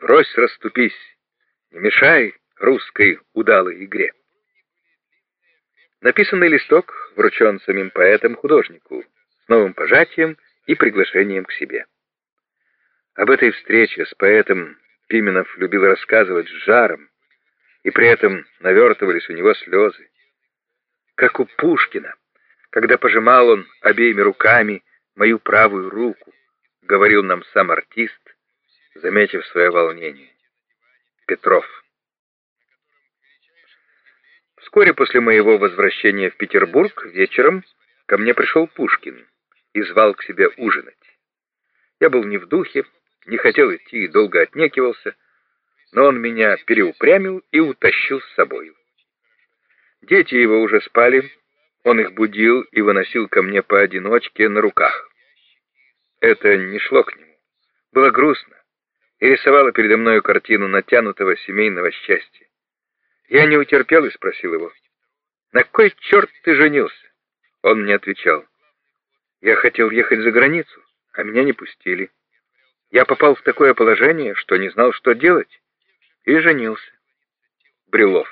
Брось, расступись, не мешай русской удалой игре. Написанный листок вручен самим поэтом художнику с новым пожатием и приглашением к себе. Об этой встрече с поэтом Пименов любил рассказывать с жаром, и при этом навертывались у него слезы. Как у Пушкина, когда пожимал он обеими руками мою правую руку, говорил нам сам артист, заметив свое волнение. Петров. Вскоре после моего возвращения в Петербург вечером ко мне пришел Пушкин и звал к себе ужинать. Я был не в духе, не хотел идти и долго отнекивался, но он меня переупрямил и утащил с собою. Дети его уже спали, он их будил и выносил ко мне поодиночке на руках. Это не шло к нему. Было грустно и рисовало передо мною картину натянутого семейного счастья. Я не утерпел и спросил его, «На кой черт ты женился?» Он мне отвечал, «Я хотел ехать за границу, а меня не пустили. Я попал в такое положение, что не знал, что делать, и женился. Брюлов.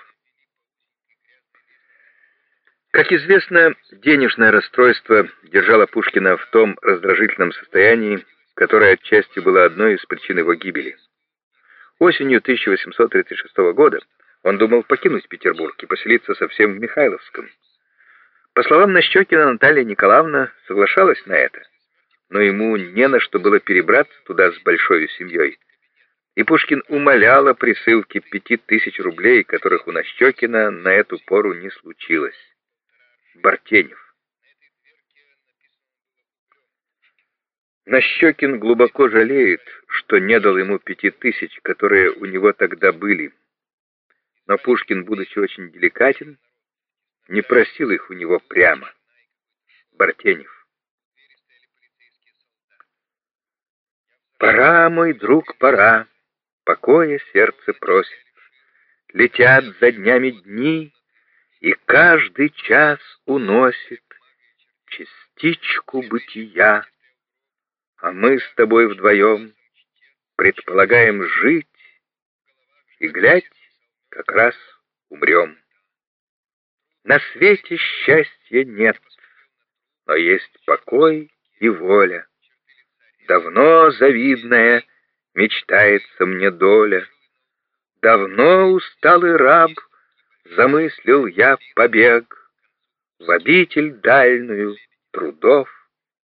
Как известно, денежное расстройство держало Пушкина в том раздражительном состоянии, которое отчасти было одной из причин его гибели. Осенью 1836 года он думал покинуть Петербург и поселиться совсем в Михайловском. По словам Нащекина, Наталья Николаевна соглашалась на это, но ему не на что было перебраться туда с большой семьей и Пушкин умолял о присылке пяти тысяч рублей, которых у Нащекина на эту пору не случилось. Бартенев. Нащекин глубоко жалеет, что не дал ему пяти тысяч, которые у него тогда были. Но Пушкин, будучи очень деликатен, не просил их у него прямо. Бартенев. «Пора, мой друг, пора!» покоя сердце просит. Летят за днями дни, и каждый час уносит частичку бытия. А мы с тобой вдвоем предполагаем жить, и, глядь, как раз умрем. На свете счастья нет, но есть покой и воля. Давно завидная — мечтается мне доля. Давно усталый раб, замыслил я побег В обитель дальную трудов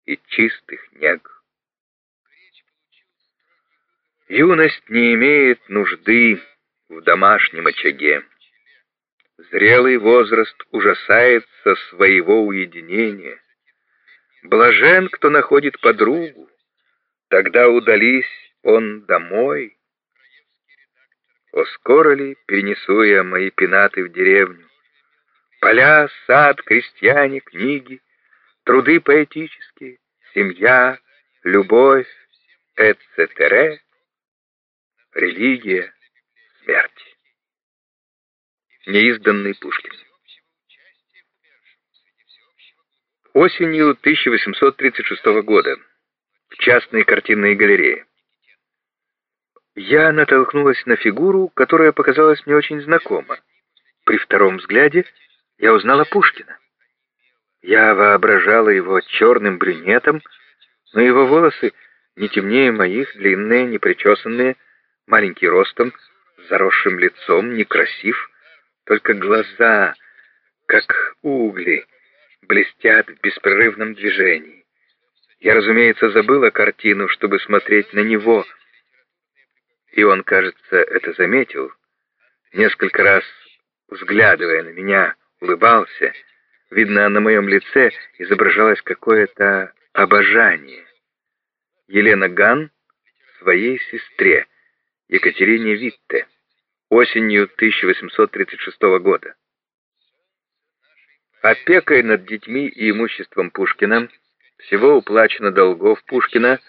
и чистых нег. Юность не имеет нужды в домашнем очаге. Зрелый возраст ужасается своего уединения. Блажен, кто находит подругу, тогда удались он домой. О, скоро ли перенесу я мои пенаты в деревню? Поля, сад, крестьяне, книги, труды поэтические, семья, любовь, etc. Религия, смерть. Неизданный Пушкин. Осенью 1836 года в частной картинной галерее я натолкнулась на фигуру, которая показалась мне очень знакома. При втором взгляде я узнала Пушкина. Я воображала его черным брюнетом, но его волосы не темнее моих, длинные, непричесанные, маленький ростом, с заросшим лицом, некрасив, только глаза, как угли, блестят в беспрерывном движении. Я, разумеется, забыла картину, чтобы смотреть на него — и он, кажется, это заметил, несколько раз взглядывая на меня, улыбался. Видно, на моем лице изображалось какое-то обожание. Елена Ган своей сестре, Екатерине Витте, осенью 1836 года. Опекой над детьми и имуществом Пушкина всего уплачено долгов Пушкина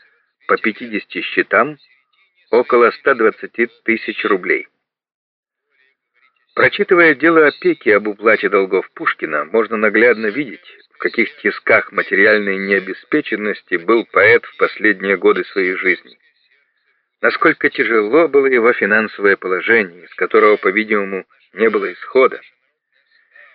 по 50 счетам около 120 тысяч рублей. Прочитывая дело опеки об уплате долгов Пушкина, можно наглядно видеть, в каких тисках материальной необеспеченности был поэт в последние годы своей жизни. Насколько тяжело было его финансовое положение, из которого, по-видимому, не было исхода.